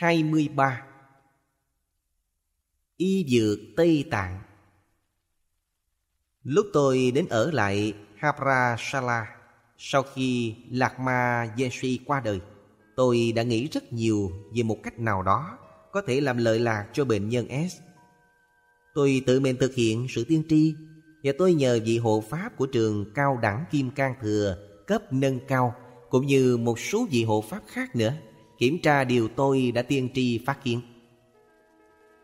23 Y Dược Tây Tạng. Lúc tôi đến ở lại Haprasala Sau khi Lạc Ma Yeshi qua đời, Tôi đã nghĩ rất nhiều về một cách nào đó Có thể làm lợi lạc cho bệnh nhân S. Tôi tự mình thực hiện sự tiên tri Và tôi nhờ vị hộ pháp của trường cao đẳng Kim Cang Thừa Cấp nâng cao, Cũng như một số vị hộ pháp khác nữa. Kiểm tra điều tôi đã tiên tri phát kiến.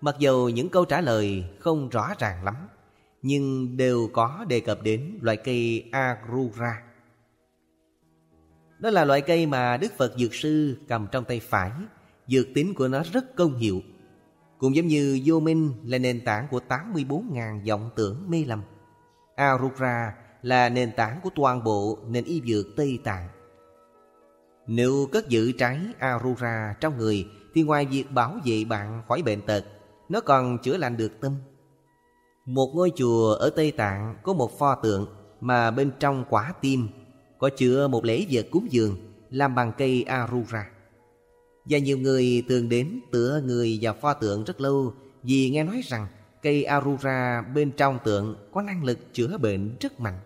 Mặc dù những câu trả lời không rõ ràng lắm, Nhưng đều có đề cập đến loại cây Arura Đó là loại cây mà Đức Phật Dược Sư cầm trong tay phải, Dược tính của nó rất công hiệu, Cũng giống như vô minh là nền tảng của 84.000 vọng tưởng mê lầm. Arura là nền tảng của toàn bộ nền y dược Tây Tạng. Nếu cất giữ trái Arura trong người, Thì ngoài việc bảo vệ bạn khỏi bệnh tật, nó còn chữa lành được tâm. Một ngôi chùa ở Tây Tạng Có một pho tượng Mà bên trong quả tim Có chứa một lễ vật cúng dường Làm bằng cây Arura Và nhiều người thường đến tựa người vào pho tượng rất lâu Vì nghe nói rằng Cây Arura bên trong tượng Có năng lực chữa bệnh rất mạnh.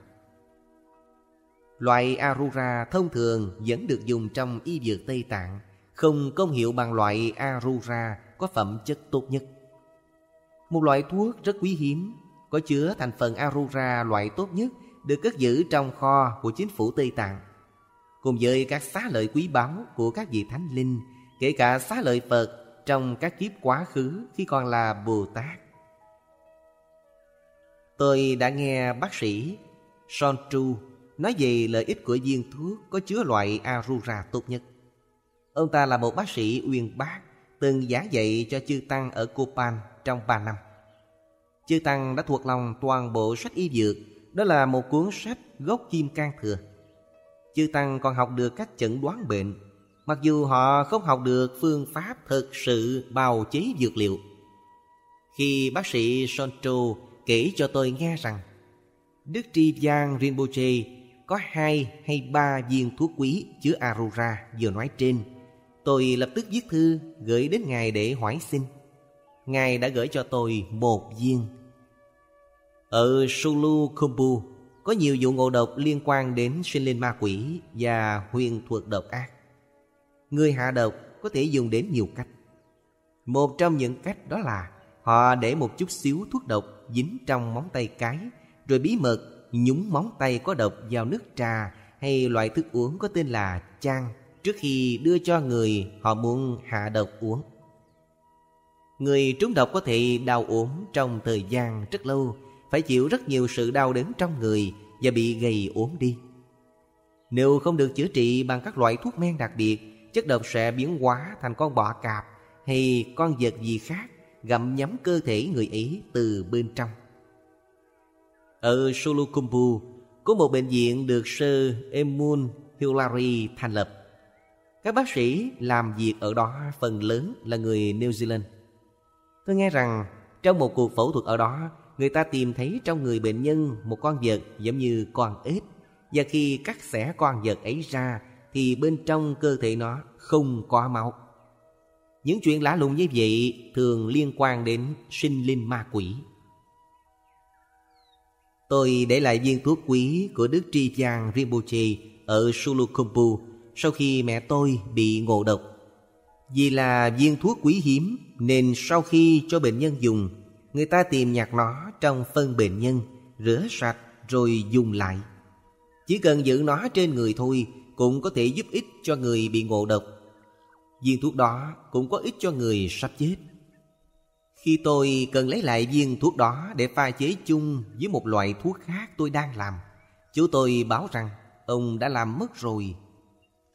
Loại Arura thông thường vẫn được dùng trong y dược Tây Tạng, Không công hiệu bằng loại Arura có phẩm chất tốt nhất. Một loại thuốc rất quý hiếm, Có chứa thành phần Arura loại tốt nhất Được cất giữ trong kho của chính phủ Tây Tạng. Cùng với các xá lợi quý báu của các vị thánh linh, Kể cả xá lợi Phật trong các kiếp quá khứ khi còn là Bồ Tát. Tôi đã nghe bác sĩ Son Tru nói về lợi ích của viên thuốc có chứa loại Arura tốt nhất. Ông ta là một bác sĩ uyên bác, từng giảng dạy cho chư Tăng ở Copan trong 3 năm. Chư Tăng đã thuộc lòng toàn bộ sách y dược, đó là một cuốn sách gốc kim can thừa. Chư Tăng còn học được cách chẩn đoán bệnh, mặc dù họ không học được phương pháp thực sự bào chế dược liệu. Khi bác sĩ Soncho kể cho tôi nghe rằng Đức Tri Giang Rinpoche có hai hay ba viên thuốc quý chứa Arura vừa nói trên. Tôi lập tức viết thư gửi đến Ngài để hỏi xin. Ngài đã gửi cho tôi một viên. Ở Sulukhumbu có nhiều vụ ngộ độc liên quan đến sinh linh ma quỷ và huyền thuật độc ác. Người hạ độc có thể dùng đến nhiều cách. Một trong những cách đó là họ để một chút xíu thuốc độc dính trong móng tay cái, rồi bí mật nhúng móng tay có độc vào nước trà hay loại thức uống có tên là chang trước khi đưa cho người họ muốn hạ độc uống. Người trúng độc có thể đau ốm trong thời gian rất lâu, phải chịu rất nhiều sự đau đớn trong người và bị gầy ốm đi. Nếu không được chữa trị bằng các loại thuốc men đặc biệt, chất độc sẽ biến hóa thành con bọ cạp hay con vật gì khác gặm nhấm cơ thể người ấy từ bên trong. Ở Solukumbu có một bệnh viện được sư Emun Hillary thành lập. Các bác sĩ làm việc ở đó phần lớn là người New Zealand. Tôi nghe rằng trong một cuộc phẫu thuật ở đó, Người ta tìm thấy trong người bệnh nhân một con vật giống như con ếch Và khi cắt xẻ con vật ấy ra, Thì bên trong cơ thể nó không có máu Những chuyện lạ lùng như vậy thường liên quan đến sinh linh ma quỷ Tôi để lại viên thuốc quý của Đức Tri Giang Rinpoche ở Sulukumpu sau khi mẹ tôi bị ngộ độc. Vì là viên thuốc quý hiếm nên sau khi cho bệnh nhân dùng, người ta tìm nhặt nó trong phân bệnh nhân, rửa sạch rồi dùng lại. Chỉ cần giữ nó trên người thôi cũng có thể giúp ích cho người bị ngộ độc. Viên thuốc đó cũng có ích cho người sắp chết. Khi tôi cần lấy lại viên thuốc đó để pha chế chung với một loại thuốc khác tôi đang làm, chú tôi báo rằng ông đã làm mất rồi.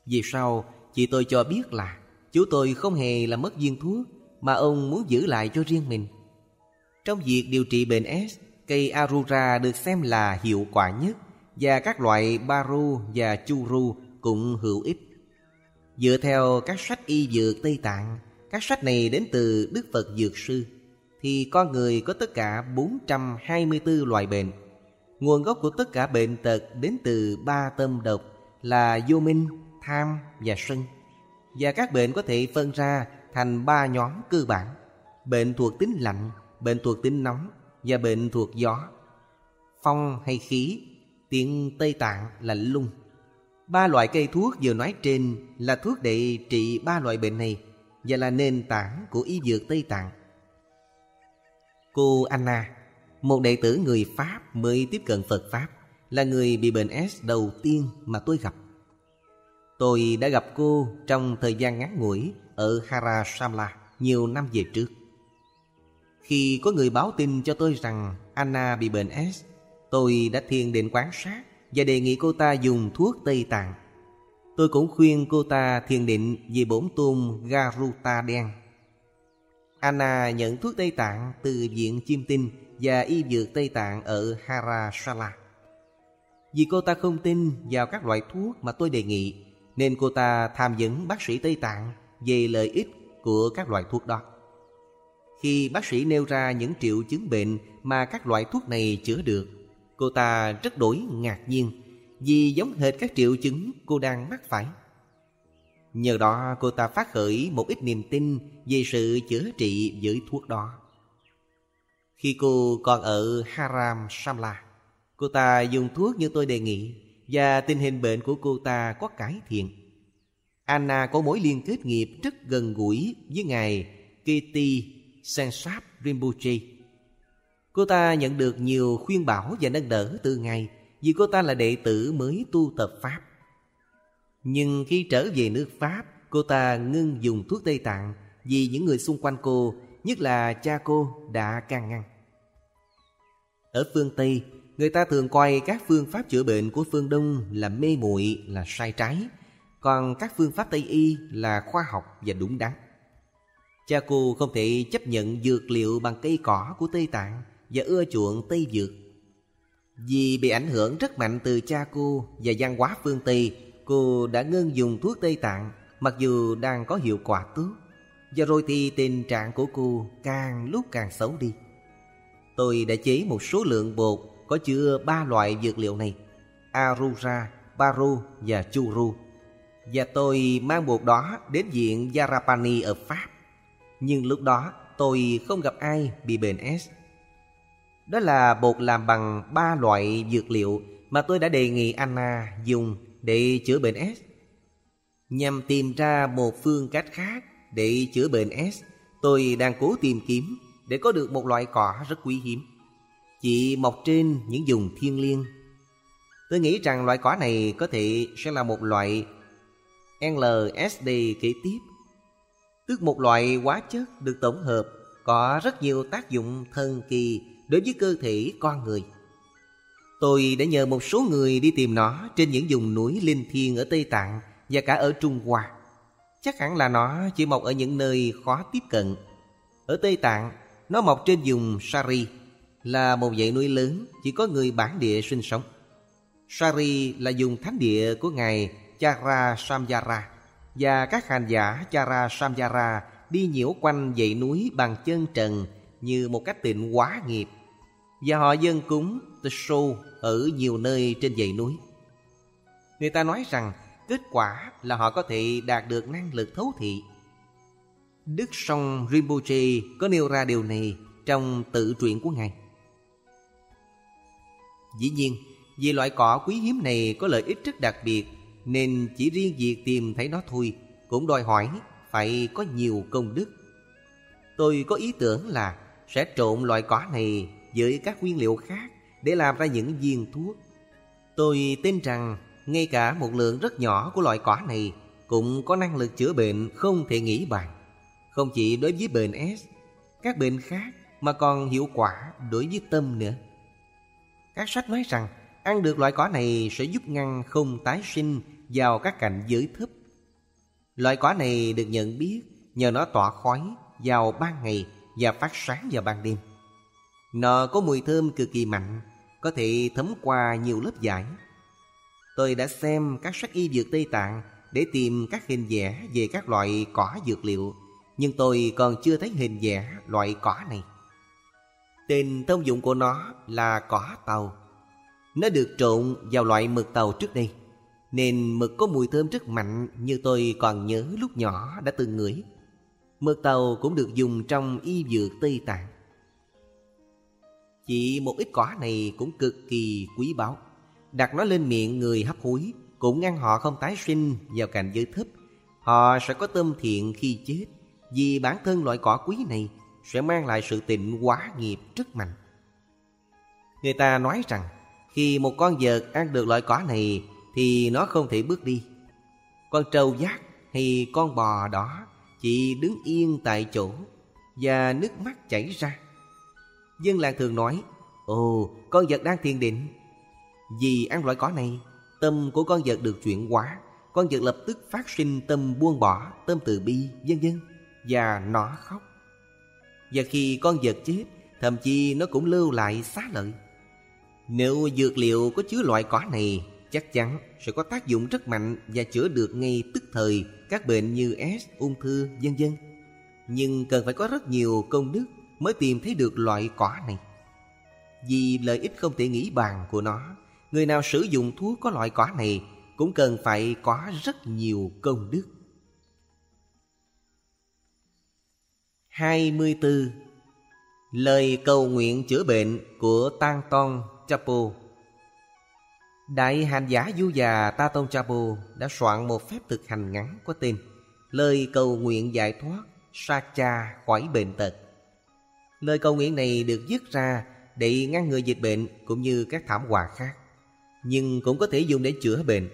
Vì sao chị tôi cho biết là chú tôi không hề làm mất viên thuốc mà ông muốn giữ lại cho riêng mình. Trong việc điều trị bệnh S, cây Arura được xem là hiệu quả nhất và các loại Baru và Churu cũng hữu ích. Dựa theo các sách y dược Tây Tạng, các sách này đến từ Đức Phật Dược Sư, thì con người có tất cả 424 loại bệnh. Nguồn gốc của tất cả bệnh tật đến từ ba tâm độc là vô minh, tham và sân. Và các bệnh có thể phân ra thành ba nhóm cơ bản Bệnh thuộc tính lạnh, bệnh thuộc tính nóng và bệnh thuộc gió Phong hay khí, tiếng Tây Tạng là lung Ba loại cây thuốc vừa nói trên là thuốc để trị ba loại bệnh này Và là nền tảng của y dược Tây Tạng Cô Anna, một đệ tử người Pháp mới tiếp cận Phật Pháp Là người bị bệnh S đầu tiên mà tôi gặp Tôi đã gặp cô trong thời gian ngắn ngủi ở Hara Samla nhiều năm về trước. Khi có người báo tin cho tôi rằng Anna bị bệnh S, tôi đã thiền định quán sát và đề nghị cô ta dùng thuốc Tây Tạng. Tôi cũng khuyên cô ta thiền định về bổn tôn Garuta đen. Anna nhận thuốc Tây Tạng từ viện chim tinh và y dược Tây Tạng ở Harasala. Vì cô ta không tin vào các loại thuốc mà tôi đề nghị nên cô ta tham vấn bác sĩ Tây Tạng về lợi ích của các loại thuốc đó. Khi bác sĩ nêu ra những triệu chứng bệnh mà các loại thuốc này chữa được, cô ta rất đổi ngạc nhiên vì giống hệt các triệu chứng cô đang mắc phải. Nhờ đó cô ta phát khởi một ít niềm tin về sự chữa trị với thuốc đó. Khi cô còn ở Haram Samla, cô ta dùng thuốc như tôi đề nghị và tình hình bệnh của cô ta có cải thiện. Anna có mối liên kết nghiệp rất gần gũi với ngài Kitty Sensap Rinpoche. Cô ta nhận được nhiều khuyên bảo và nâng đỡ từ ngài vì cô ta là đệ tử mới tu tập Pháp. Nhưng khi trở về nước Pháp, cô ta ngưng dùng thuốc Tây Tạng vì những người xung quanh cô, nhất là cha cô, đã can ngăn. Ở phương Tây, Người ta thường coi các phương pháp chữa bệnh của phương Đông là mê muội là sai trái, còn các phương pháp Tây y là khoa học và đúng đắn. Cha cô không thể chấp nhận dược liệu bằng cây cỏ của Tây Tạng và ưa chuộng Tây dược. Vì bị ảnh hưởng rất mạnh từ cha cô và văn hóa phương Tây, cô đã ngưng dùng thuốc Tây Tạng mặc dù đang có hiệu quả tốt. Và rồi thì tình trạng của cô càng lúc càng xấu đi. Tôi đã chế một số lượng bột có chứa ba loại dược liệu này Arura, Baru và Churu Và tôi mang bột đó đến viện Yarapani ở Pháp Nhưng lúc đó tôi không gặp ai bị bệnh S Đó là bột làm bằng ba loại dược liệu mà tôi đã đề nghị Anna dùng để chữa bệnh S. Nhằm tìm ra một phương cách khác để chữa bệnh S, Tôi đang cố tìm kiếm để có được một loại cỏ rất quý hiếm. Chỉ mọc trên những vùng thiên liêng. Tôi nghĩ rằng loại cỏ này có thể sẽ là một loại LSD kế tiếp, Tức một loại hóa chất được tổng hợp Có rất nhiều tác dụng thần kỳ đối với cơ thể con người. Tôi đã nhờ một số người đi tìm nó trên những vùng núi linh thiêng ở Tây Tạng và cả ở Trung Hoa. Chắc hẳn là nó chỉ mọc ở những nơi khó tiếp cận. Ở Tây Tạng, nó mọc trên vùng Sari, là một dãy núi lớn chỉ có người bản địa sinh sống. Sari là vùng thánh địa của ngài Chara Samyara và các hành giả Chara Samyara đi nhiễu quanh dãy núi bằng chân trần như một cách tịnh hóa nghiệp và họ dân cúng Tesho ở nhiều nơi trên dãy núi. Người ta nói rằng kết quả là họ có thể đạt được năng lực thấu thị. Đức Song Rinpoche có nêu ra điều này trong tự truyện của Ngài. Dĩ nhiên, vì loại cỏ quý hiếm này có lợi ích rất đặc biệt Nên chỉ riêng việc tìm thấy nó thôi Cũng đòi hỏi phải có nhiều công đức Tôi có ý tưởng là sẽ trộn loại cỏ này với các nguyên liệu khác để làm ra những viên thuốc Tôi tin rằng ngay cả một lượng rất nhỏ của loại cỏ này Cũng có năng lực chữa bệnh không thể nghĩ bàn Không chỉ đối với bệnh S Các bệnh khác mà còn hiệu quả đối với tâm nữa các sách nói rằng ăn được loại cỏ này sẽ giúp ngăn không tái sinh vào các cảnh giới thấp. Loại cỏ này được nhận biết nhờ nó tỏa khói vào ban ngày và phát sáng vào ban đêm. Nó có mùi thơm cực kỳ mạnh, có thể thấm qua nhiều lớp vải. Tôi đã xem các sách y dược Tây Tạng để tìm các hình vẽ về các loại cỏ dược liệu, nhưng tôi còn chưa thấy hình vẽ loại cỏ này. Tên thông dụng của nó là cỏ tàu Nó được trộn vào loại mực tàu trước đây Nên mực có mùi thơm rất mạnh Như tôi còn nhớ lúc nhỏ đã từng ngửi Mực tàu cũng được dùng trong y dược Tây Tạng chỉ một ít cỏ này cũng cực kỳ quý báu. Đặt nó lên miệng người hấp hối, Cũng ngăn họ không tái sinh vào cảnh giới thấp. Họ sẽ có tâm thiện khi chết, Vì bản thân loại cỏ quý này Sẽ mang lại sự tịnh hóa nghiệp rất mạnh. Người ta nói rằng, Khi một con vật ăn được loại cỏ này, Thì nó không thể bước đi. Con trâu giác hay con bò đó Chỉ đứng yên tại chỗ Và nước mắt chảy ra. Dân làng thường nói Ồ con vật đang thiền định. Vì ăn loại cỏ này Tâm của con vật được chuyển hóa. Con vật lập tức phát sinh tâm buông bỏ Tâm từ bi vân vân Và nó khóc. Và khi con vật chết Thậm chí nó cũng lưu lại xá lợi. Nếu dược liệu có chứa loại cỏ này Chắc chắn sẽ có tác dụng rất mạnh Và chữa được ngay tức thời Các bệnh như S, ung thư, vân vân. Nhưng cần phải có rất nhiều công đức Mới tìm thấy được loại cỏ này. Vì lợi ích không thể nghĩ bàn của nó, Người nào sử dụng thuốc có loại cỏ này Cũng cần phải có rất nhiều công đức. 24. Lời cầu nguyện chữa bệnh của Tang Ton Chapo. Đại hành giả du già Ta Tôn Chapo đã soạn một phép thực hành ngắn có tên Lời cầu nguyện giải thoát sa cha khỏi bệnh tật. Lời cầu nguyện này được viết ra để ngăn ngừa dịch bệnh cũng như các thảm họa khác Nhưng cũng có thể dùng để chữa bệnh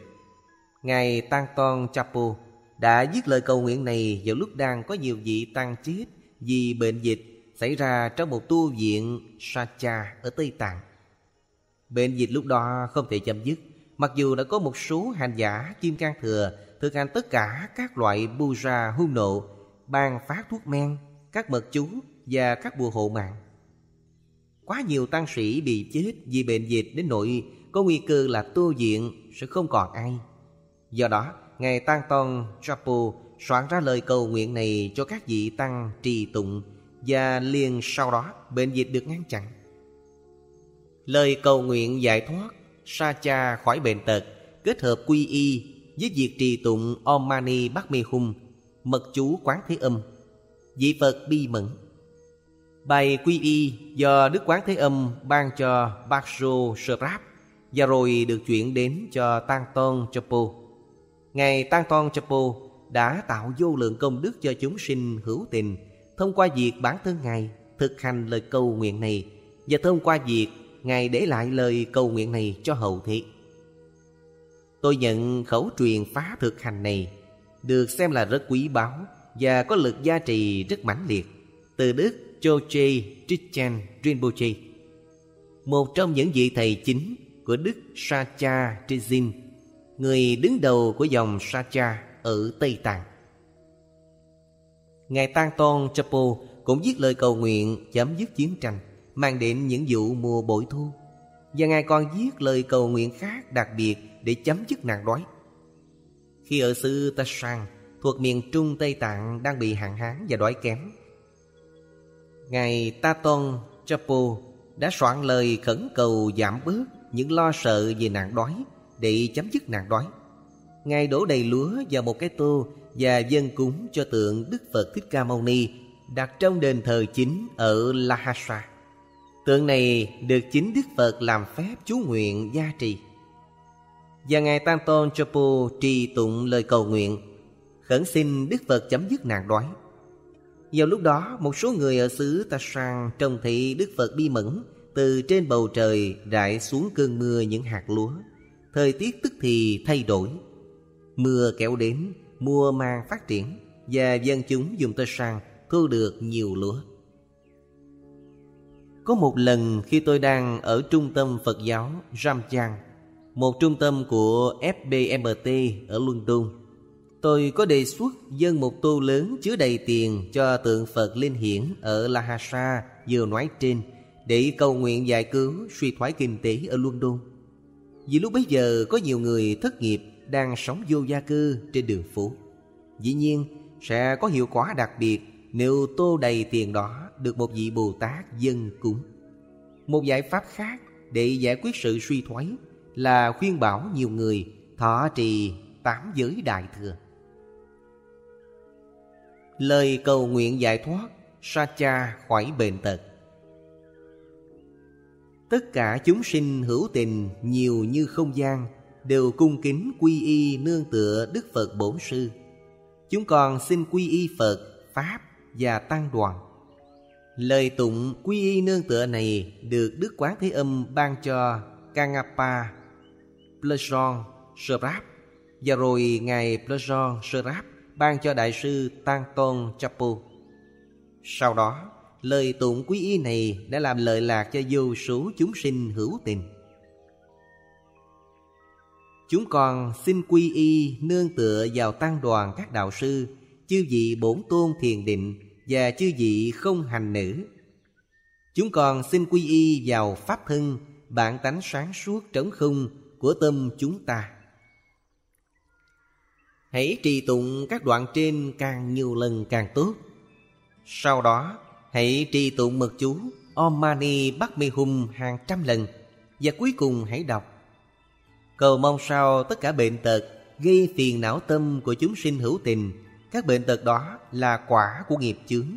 Ngài Tăng Ton Chapo đã viết lời cầu nguyện này vào lúc đang có nhiều vị tăng chết vì bệnh dịch xảy ra trong một tu viện Sacha ở Tây Tạng. Bệnh dịch lúc đó không thể chấm dứt, mặc dù đã có một số hành giả kim can thừa thực hành tất cả các loại puja hung nộ, ban phát thuốc men, các mật chú và các bùa hộ mạng. Quá nhiều tăng sĩ bị chết vì bệnh dịch đến nỗi có nguy cơ là tu viện sẽ không còn ai. Do đó, Ngài Tăng tôn Chapo soạn ra lời cầu nguyện này cho các vị tăng trì tụng và liền sau đó bệnh dịch được ngăn chặn. Lời cầu nguyện giải thoát sa cha khỏi bệnh tật kết hợp quy y với việc trì tụng Om Mani Padme Hum mật chú quán thế âm vị Phật bi mẫn Bài quy y do Đức Quán Thế Âm ban cho Bakso Srap và rồi được chuyển đến cho Tăng Tôn Chapo. Ngài Tăng Tôn Chapo đã tạo vô lượng công đức cho chúng sinh hữu tình thông qua việc bản thân Ngài thực hành lời cầu nguyện này và thông qua việc Ngài để lại lời cầu nguyện này cho hậu thế. Tôi nhận khẩu truyền phá thực hành này được xem là rất quý báu và có lực gia trì rất mãnh liệt từ Đức Choche Trichan Rinpoche, một trong những vị thầy chính của Đức Sacha Trizin, người đứng đầu của dòng Sacha ở Tây Tạng. Ngài Tang Tôn Chapo cũng viết lời cầu nguyện chấm dứt chiến tranh, mang đến những vụ mùa bội thu. Và Ngài còn viết lời cầu nguyện khác đặc biệt để chấm dứt nạn đói. Khi ở xứ Tashan thuộc miền Trung Tây Tạng đang bị hạn hán và đói kém, Ngài Ta Tôn Chapu đã soạn lời khẩn cầu giảm bớt những lo sợ về nạn đói để chấm dứt nạn đói. Ngài đổ đầy lúa vào một cái tô và dân cúng cho tượng Đức Phật Thích Ca Mâu Ni đặt trong đền thờ chính ở Lhasa. Tượng này được chính Đức Phật làm phép chú nguyện gia trì. Và Ngài Tam Tôn Chapo trì tụng lời cầu nguyện, khẩn xin Đức Phật chấm dứt nạn đói. Vào lúc đó một số người ở xứ Ta Sang trông thị Đức Phật bi mẫn từ trên bầu trời rải xuống cơn mưa những hạt lúa. Thời tiết tức thì thay đổi. Mưa kéo đến, mùa màng phát triển và dân chúng dùng tơ sang thu được nhiều lúa. Có một lần khi tôi đang ở trung tâm Phật giáo Ramchang, một trung tâm của FBMT ở London, Tôi có đề xuất dân một tô lớn chứa đầy tiền cho tượng Phật Linh Hiển ở Lhasa vừa nói trên, để cầu nguyện giải cứu suy thoái kinh tế ở London. Vì lúc bấy giờ có nhiều người thất nghiệp đang sống vô gia cư trên đường phố. Dĩ nhiên, sẽ có hiệu quả đặc biệt nếu tô đầy tiền đó được một vị Bồ Tát dân cúng. Một giải pháp khác để giải quyết sự suy thoái là khuyên bảo nhiều người thọ trì tám giới đại thừa. Lời cầu nguyện giải thoát Sa cha khỏi bệnh tật. Tất cả chúng sinh hữu tình nhiều như không gian Đều cung kính quy y nương tựa Đức Phật Bổn Sư. Chúng còn xin quy y Phật, Pháp và Tăng đoàn. Lời tụng quy y nương tựa này Được Đức Quán Thế Âm ban cho Kangapa Plejon serap. Và rồi Ngài Plejon serap ban cho Đại sư Tăng Tôn Chapu. Sau đó, Lời tụng quý y này đã làm lợi lạc cho vô số chúng sinh hữu tình. Chúng con xin quy y nương tựa vào tăng đoàn các đạo sư, Chư vị bổn tôn thiền định và chư vị không hành nữ. Chúng con xin quy y vào pháp thân, bản tánh sáng suốt trống không của tâm chúng ta. Hãy trì tụng các đoạn trên càng nhiều lần càng tốt. Sau đó Hãy trì tụng mật chú Om Mani Padme Hum hàng trăm lần. Và cuối cùng hãy đọc Cầu mong sao tất cả bệnh tật Gây phiền não tâm của chúng sinh hữu tình Các bệnh tật đó là quả của nghiệp chướng.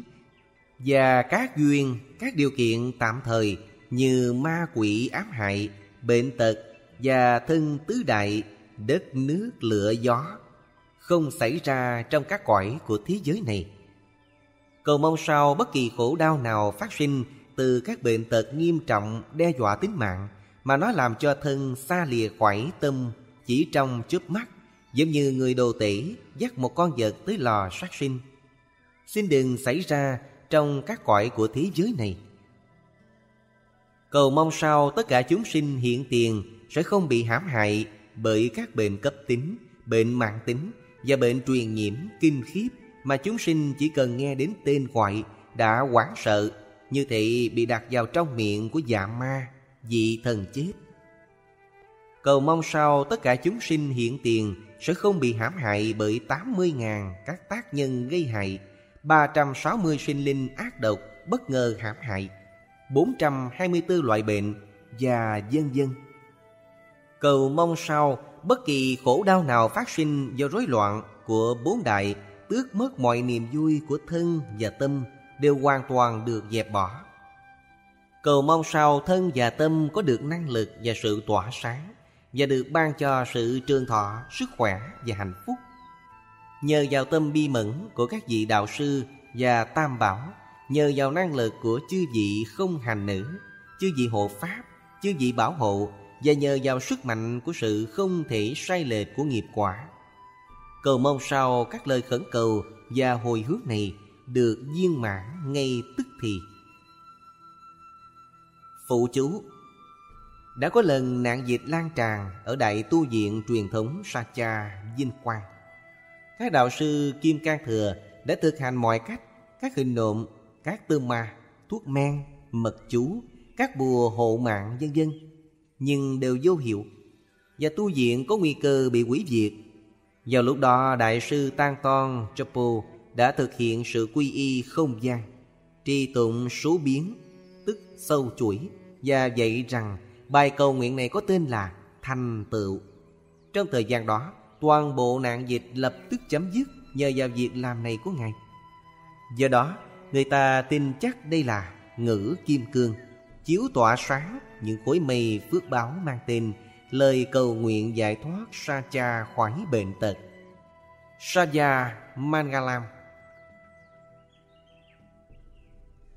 Và các duyên, các điều kiện tạm thời Như ma quỷ ám hại, bệnh tật Và thân tứ đại, đất nước lửa gió không xảy ra trong các cõi của thế giới này Cầu mong sao bất kỳ khổ đau nào phát sinh từ các bệnh tật nghiêm trọng đe dọa tính mạng mà nó làm cho thân xa lìa khỏi tâm chỉ trong chớp mắt giống như người đồ tể dắt một con vật tới lò sát sinh. Xin đừng xảy ra trong các cõi của thế giới này. Cầu mong sao tất cả chúng sinh hiện tiền sẽ không bị hãm hại bởi các bệnh cấp tính, bệnh mạng tính và bệnh truyền nhiễm kinh khiếp mà chúng sinh chỉ cần nghe đến tên gọi đã hoảng sợ, như thị bị đặt vào trong miệng của dạ ma, vị thần chết. Cầu mong sao tất cả chúng sinh hiện tiền sẽ không bị hãm hại bởi 80.000 các tác nhân gây hại 360 sinh linh ác độc bất ngờ hãm hại 424 loại bệnh và dân dân cầu mong sao bất kỳ khổ đau nào phát sinh do rối loạn của bốn đại tước mất mọi niềm vui của thân và tâm đều hoàn toàn được dẹp bỏ. Cầu mong sao thân và tâm có được năng lực và sự tỏa sáng và được ban cho sự trường thọ, sức khỏe và hạnh phúc. Nhờ vào tâm bi mẫn của các vị đạo sư và tam bảo, nhờ vào năng lực của chư vị không hành nữ, chư vị hộ pháp, chư vị bảo hộ và nhờ vào sức mạnh của sự không thể sai lệch của nghiệp quả Cầu mong sao các lời khẩn cầu và hồi hướng này được viên mãn ngay tức thì. Phụ chú Đã có lần nạn dịch lan tràn ở đại tu viện truyền thống Sacha, Vinh Quang. Các đạo sư Kim Can Thừa đã thực hành mọi cách, các hình nộm, các tương ma, thuốc men, mật chú, các bùa hộ mạng vân vân nhưng đều vô hiệu, và tu viện có nguy cơ bị hủy diệt. Vào lúc đó, Đại sư Tăng Ton Chopo đã thực hiện sự quy y không gian, Tri tụng số biến, Tức sâu chuỗi, Và dạy rằng bài cầu nguyện này có tên là Thành tựu Trong thời gian đó, Toàn bộ nạn dịch lập tức chấm dứt Nhờ vào việc làm này của Ngài. Do đó, Người ta tin chắc đây là ngữ kim cương, Chiếu tỏa sáng những khối mây phước báo mang tên lời cầu nguyện giải thoát sa cha khỏi bệnh tật. Saja Mangalam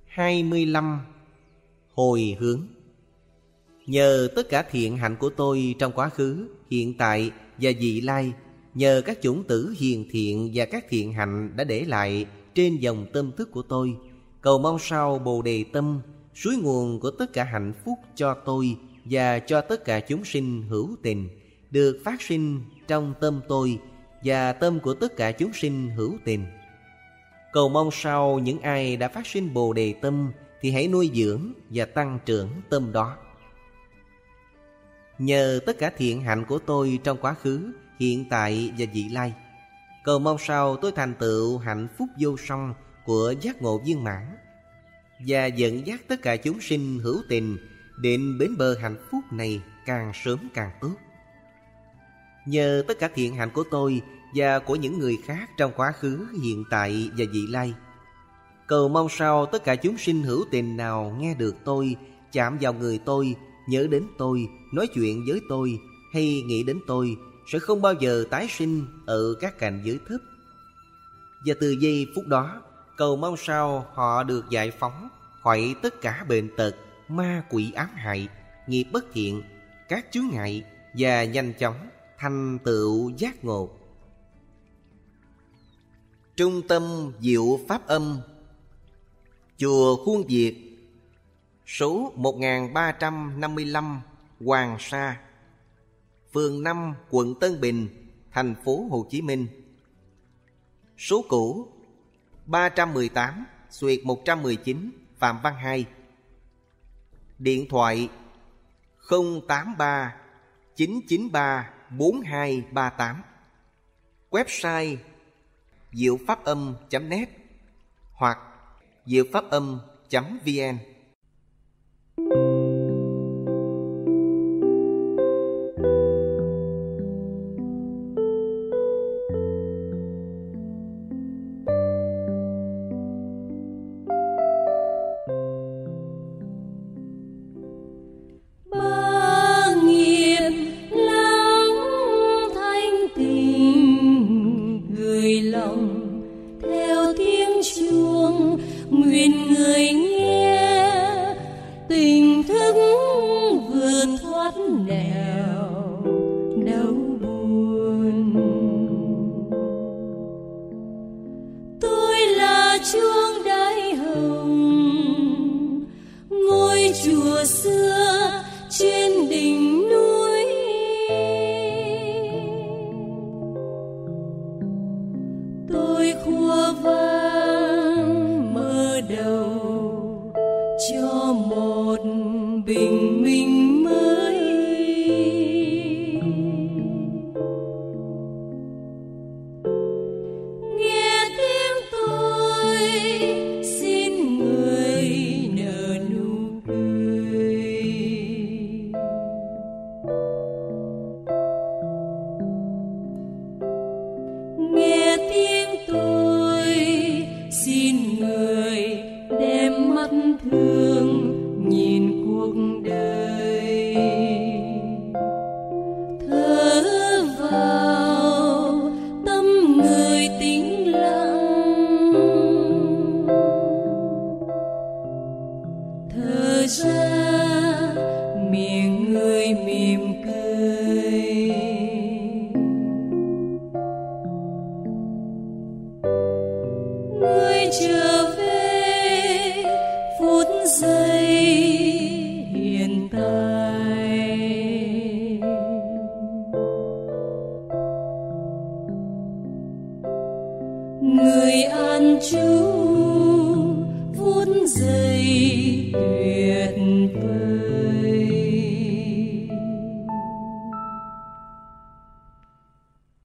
25. Hồi hướng Nhờ tất cả thiện hạnh của tôi trong quá khứ, hiện tại và vị lai Nhờ các chủng tử hiền thiện và các thiện hạnh đã để lại trên dòng tâm thức của tôi Cầu mong sao Bồ Đề Tâm, suối nguồn của tất cả hạnh phúc cho tôi và cho tất cả chúng sinh hữu tình được phát sinh trong tâm tôi và tâm của tất cả chúng sinh hữu tình. Cầu mong sau những ai đã phát sinh Bồ đề tâm thì hãy nuôi dưỡng và tăng trưởng tâm đó. Nhờ tất cả thiện hạnh của tôi trong quá khứ, hiện tại và vị lai, cầu mong sau tôi thành tựu hạnh phúc vô song của giác ngộ viên mãn và dẫn dắt tất cả chúng sinh hữu tình đến bến bờ hạnh phúc này càng sớm càng tốt. Nhờ tất cả thiện hạnh của tôi và của những người khác trong quá khứ, hiện tại và vị lai. Cầu mong sao tất cả chúng sinh hữu tình nào nghe được tôi, chạm vào người tôi, nhớ đến tôi, nói chuyện với tôi hay nghĩ đến tôi sẽ không bao giờ tái sinh ở các cảnh giới thấp. Và từ giây phút đó, cầu mong sao họ được giải phóng khỏi tất cả bệnh tật, ma quỷ ám hại, nghiệp bất thiện, các chướng ngại và nhanh chóng thành tựu giác ngộ. Trung tâm Diệu Pháp Âm Chùa Khuôn Việt Số 1355 Hoàng Sa Phường 5 quận Tân Bình Thành phố Hồ Chí Minh Số cũ 318 Xuyệt 119 Phạm Văn Hai. Điện thoại 083 993 4238 Website diệu pháp âm.net hoặc diệu pháp âm.vn